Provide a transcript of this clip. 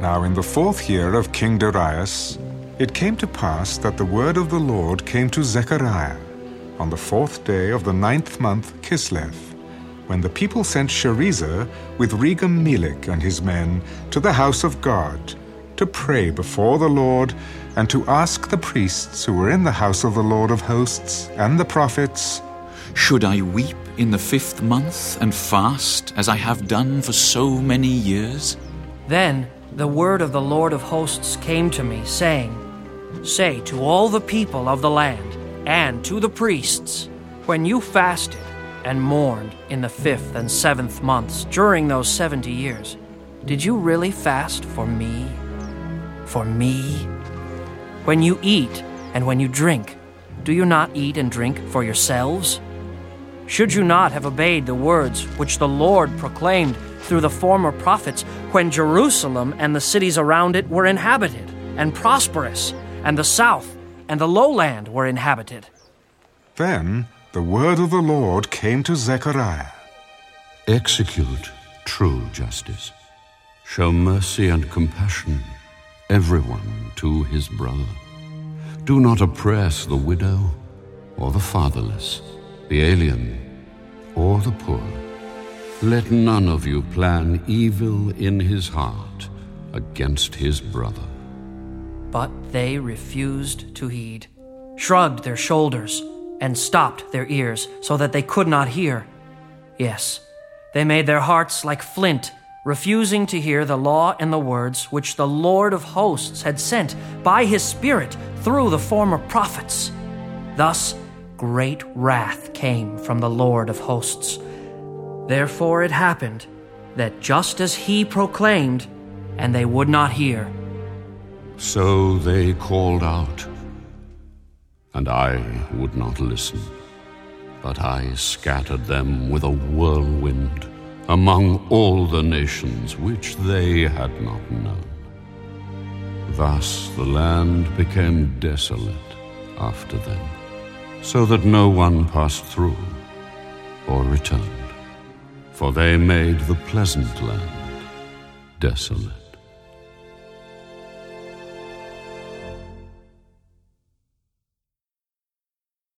Now, in the fourth year of King Darius, it came to pass that the word of the Lord came to Zechariah on the fourth day of the ninth month Kislev, when the people sent Sherezer with Regem Melech and his men to the house of God to pray before the Lord and to ask the priests who were in the house of the Lord of hosts and the prophets, Should I weep in the fifth month and fast as I have done for so many years? Then the word of the Lord of hosts came to me, saying, Say to all the people of the land and to the priests, when you fasted and mourned in the fifth and seventh months during those seventy years, did you really fast for me? For me? When you eat and when you drink, do you not eat and drink for yourselves? Should you not have obeyed the words which the Lord proclaimed through the former prophets when Jerusalem and the cities around it were inhabited and prosperous, and the south and the lowland were inhabited? Then the word of the Lord came to Zechariah. Execute true justice. Show mercy and compassion, everyone to his brother. Do not oppress the widow, or the fatherless, the alien, or the poor. Let none of you plan evil in his heart against his brother. But they refused to heed, shrugged their shoulders, and stopped their ears so that they could not hear. Yes, they made their hearts like flint, refusing to hear the law and the words which the Lord of hosts had sent by his Spirit through the former prophets. Thus, great wrath came from the Lord of hosts. Therefore, it happened that just as he proclaimed, and they would not hear, So they called out, and I would not listen. But I scattered them with a whirlwind among all the nations which they had not known. Thus the land became desolate after them, so that no one passed through or returned, for they made the pleasant land desolate.